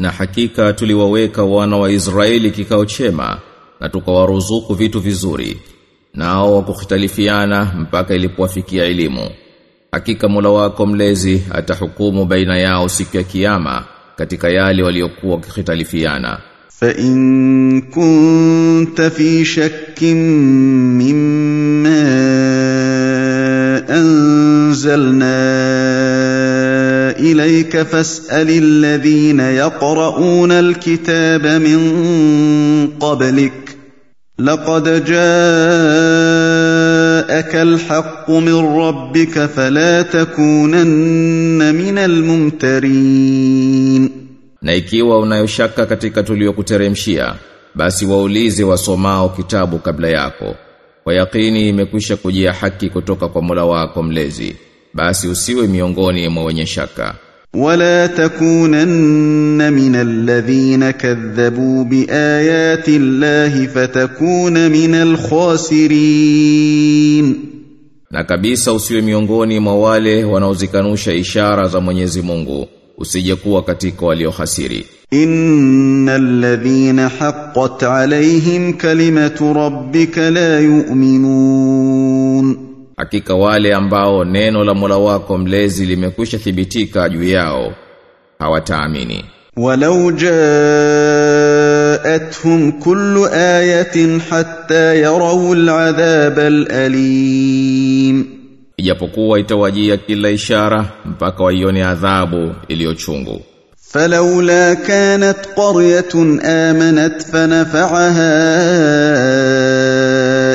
na hakika tuliwaweka wana wa Israeli kikao chema na tukawaruzuku vitu vizuri nao wakukhitalifiana mpaka ilipowafikia elimu. Hakika Mola wako mlezi atahukumu baina yao siku ya kiyama katika yale waliokuwa wakikhitalifiana fa in kunta fi shakkin mimma أنزلنا إليك فاسأل الذين يقرؤون الكتاب من قبلك لقد جاءك الحق من ربك فلا تكونن من الممترين na ikiwa unayoshaka katika tuliyokuteremshia basi waulize wasomao kitabu kabla yako kwa yakini imekwisha kujia haki kutoka kwa Mola wako mlezi basi usiwe miongoni mwa wenye shaka. Wala takunanna min alladhina kadhabu biayati llahi fatakuna min alkhasirin. Na kabisa usiwe miongoni mwa wale wanaozikanusha ishara za Mwenyezi Mungu. Usije kuwa katika waliohasiri. Innal ladhina haqqat alayhim kalimatu rabbika la yu'minun. Hakika wale ambao neno la Mola wako mlezi limekwisha thibitika juu yao hawataamini. Walau jaatuhum kullu ayatin hatta yarau al'adhab al'alim. Ijapokuwa itawajia kila ishara mpaka waione adhabu iliyochungu. Falaula kanat qaryatun amanat fanafa'aha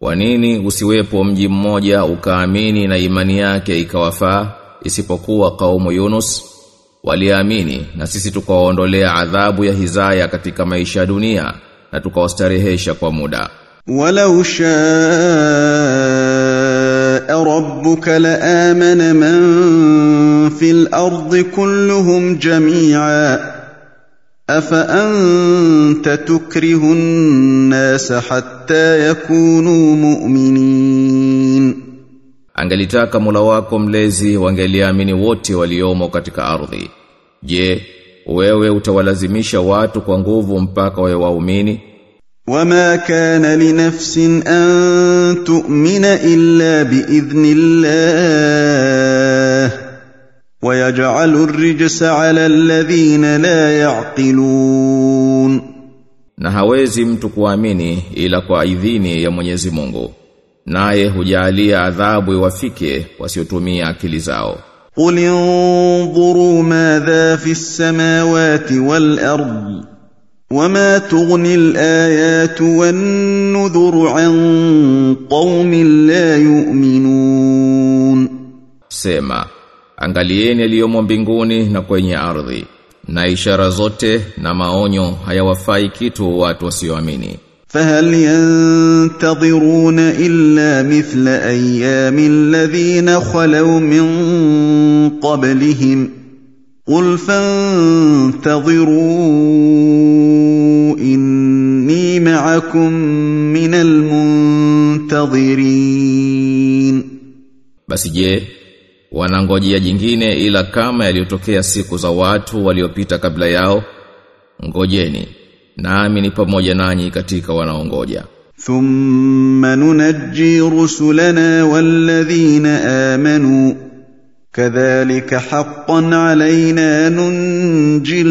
Kwa nini usiwepo mji mmoja ukaamini na imani yake ikawafaa isipokuwa kaumu Yunus waliamini na sisi tukawaondolea adhabu ya hizaya katika maisha ya dunia na tukawastarehesha kwa muda. Walau shaa rabbuka laamana man fil ardi kulluhum jami'a أفأنت تكره الناس حتى يكونوا مؤمنين Angelitaka Mola wako mlezi wangeliamini wote waliomo katika ardhi. Je, wewe utawalazimisha watu kwa nguvu mpaka wawe waumini? وما كان لنفس أن تؤمن إلا بإذن الله ويجعل الرجس على الذين لا يعقلون Na hawezi mtu kuamini ila kwa idhini ya Mwenyezi Mungu. Naye hujalia adhabu iwafike wasiotumia akili zao. قل انظروا ماذا في السماوات والأرض وما تغني الآيات والنذر عن قوم لا يؤمنون Sema, angalieni yaliyomo mbinguni na kwenye ardhi. Na ishara zote na maonyo hayawafai kitu watu wasioamini. فهل ينتظرون إلا مثل أيام الذين خلوا من قبلهم قل فانتظروا إني معكم من المنتظرين Basi je, wanangojea jingine ila kama yaliyotokea siku za watu waliopita kabla yao ngojeni nami ni pamoja nanyi katika wanaongoja. Thumma nunajji rusulana walladhina amanu kadhalika haqqan alaina nunjil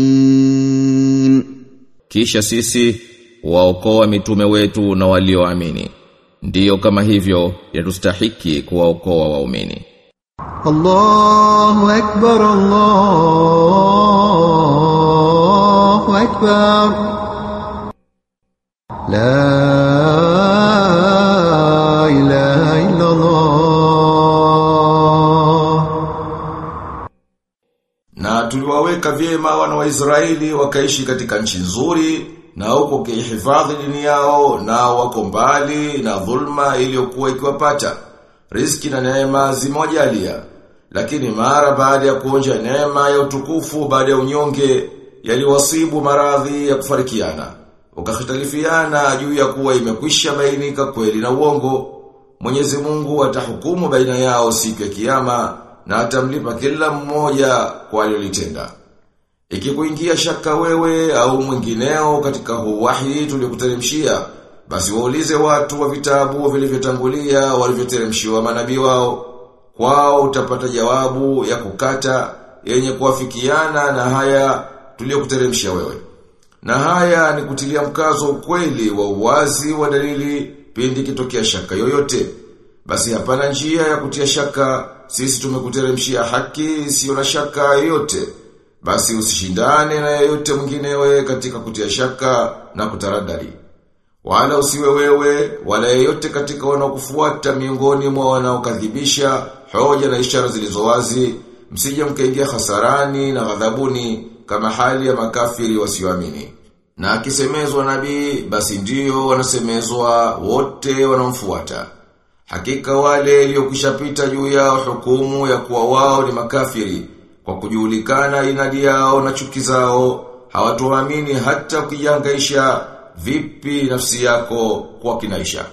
mu'minin. Kisha sisi waokoa mitume wetu na walioamini. Ndiyo kama hivyo yatustahiki kuwaokoa waumini. الله أكبر الله أكبر لا إله إلا الله Na tuliwaweka vyema wana wa Israeli wakaishi katika nchi nzuri na huko kihifadhi dini yao na wako mbali na dhulma iliyokuwa ikiwapata. Riziki na neema zimojalia. Lakini mara baada ya kuonja neema ya utukufu baada ya unyonge yaliwasibu maradhi ya kufarikiana. Wakahitalifiana juu ya kuwa imekwisha bainika kweli na uongo. Mwenyezi Mungu atahukumu baina yao siku ya kiyama na atamlipa kila mmoja kwa alilotenda. Ikikuingia shaka wewe au mwingineo katika huu wahi tuliokuteremshia, basi waulize watu wa vitabu vilivyotangulia walivyoteremshiwa manabii wao. Kwao utapata jawabu ya kukata yenye kuafikiana na haya tuliyokuteremshia wewe. Na haya ni kutilia mkazo ukweli wa uwazi wa dalili pindi kitokea shaka yoyote. Basi hapana njia ya kutia shaka, sisi tumekuteremshia haki isiyo na shaka yoyote. Basi usishindane na yeyote mwinginewe katika kutia shaka na kutaradari. Wala usiwe wewe, wala yeyote katika wanaokufuata miongoni mwa wanaokadhibisha hoja na ishara zilizowazi msije mkaingia hasarani na ghadhabuni kama hali ya makafiri wasioamini. Na akisemezwa nabii, basi ndiyo wanasemezwa wote wanaomfuata. Hakika wale iliyokwishapita juu yao hukumu ya kuwa wao ni makafiri kwa kujulikana inadi yao na chuki zao hawatuamini hata ukijangaisha vipi nafsi yako kwa kinaisha.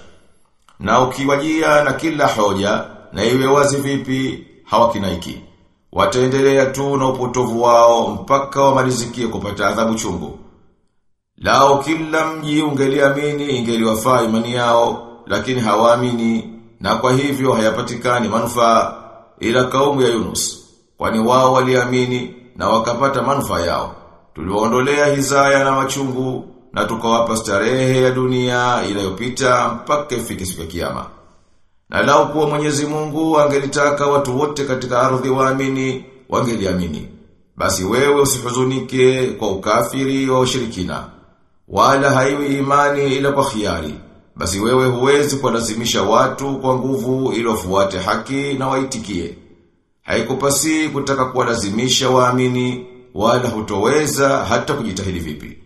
Na ukiwajia na kila hoja na iwe wazi vipi hawakinaiki. Wataendelea tu na upotovu wao mpaka wamalizikie kupata adhabu chungu. Lao kila mji ungeliamini ingeliwafaa imani yao, lakini hawaamini na kwa hivyo hayapatikani manufaa ila kaumu ya Yunus. Kwani wao waliamini na wakapata manufaa yao. Tuliwaondolea hizaya na machungu na tukawapa starehe ya dunia inayopita mpaka ifike siku ya kiyama. Na lao kuwa Mwenyezi Mungu angelitaka watu wote katika ardhi waamini, wangeliamini. Basi wewe usihuzunike kwa ukafiri wa ushirikina. Wala haiwi imani ila kwa khiari. Basi wewe huwezi kuwalazimisha watu kwa nguvu ili wafuate haki na waitikie. Haikupasi kutaka kuwalazimisha waamini wala hutoweza hata kujitahidi vipi.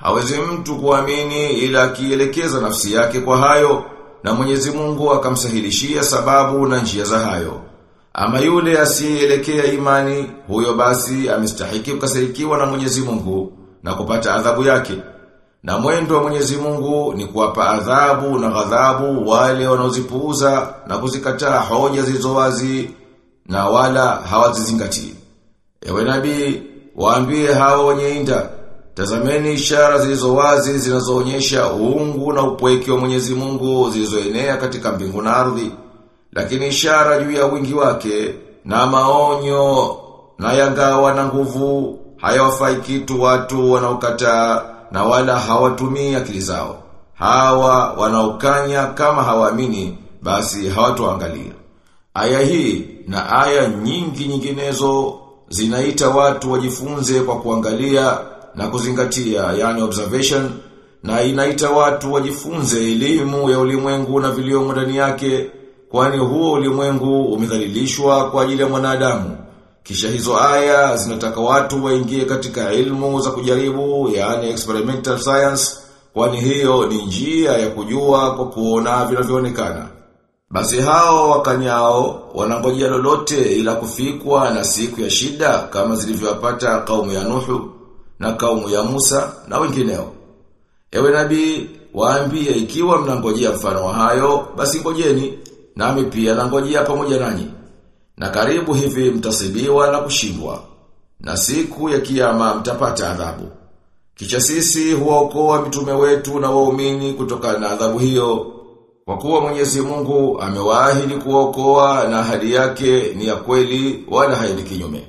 Hawezi mtu kuamini ila akielekeza nafsi yake kwa hayo na Mwenyezi Mungu akamsahilishia sababu na njia za hayo. Ama yule asiyeelekea imani, huyo basi amestahiki kukasirikiwa na Mwenyezi Mungu na kupata adhabu yake. Na mwendo wa Mwenyezi Mungu ni kuwapa adhabu na ghadhabu wale wanaozipuuza na kuzikataa hoja zilizo wazi na wala hawazizingatii. Ewe nabii, waambie hao wenye inda, tazameni ishara zilizo wazi zinazoonyesha uungu na upweke wa Mwenyezi Mungu zilizoenea katika mbingu na ardhi. Lakini ishara juu ya wingi wake na maonyo na yangawa na nguvu hayawafai kitu watu wanaokataa na wala hawatumii akili zao. Hawa wanaokanya kama hawaamini basi hawatoangalia. Aya hii na aya nyingi nyinginezo zinaita watu wajifunze kwa kuangalia na kuzingatia yani observation na inaita watu wajifunze elimu ya ulimwengu na viliomo ndani yake kwani huo ulimwengu umedhalilishwa kwa ajili ya mwanadamu. Kisha hizo aya zinataka watu waingie katika ilmu za kujaribu yani experimental science kwani hiyo ni njia ya kujua kwa kuona vinavyoonekana. Basi hao wakanyao wanangojea lolote ila kufikwa na siku ya shida kama zilivyowapata kaumu ya Nuhu na kaumu ya Musa na wengineo. Ewe nabii, waambie ikiwa mnangojea mfano wa hayo, basi ngojeni, nami pia nangojea pamoja nanyi. Na karibu hivi mtasibiwa na kushindwa. Na siku ya kiyama mtapata adhabu. Kisha sisi huwaokoa mitume wetu na waumini kutokana na adhabu hiyo. Kwa kuwa Mwenyezi Mungu amewaahidi kuokoa na ahadi yake ni ya kweli wala haendi kinyume.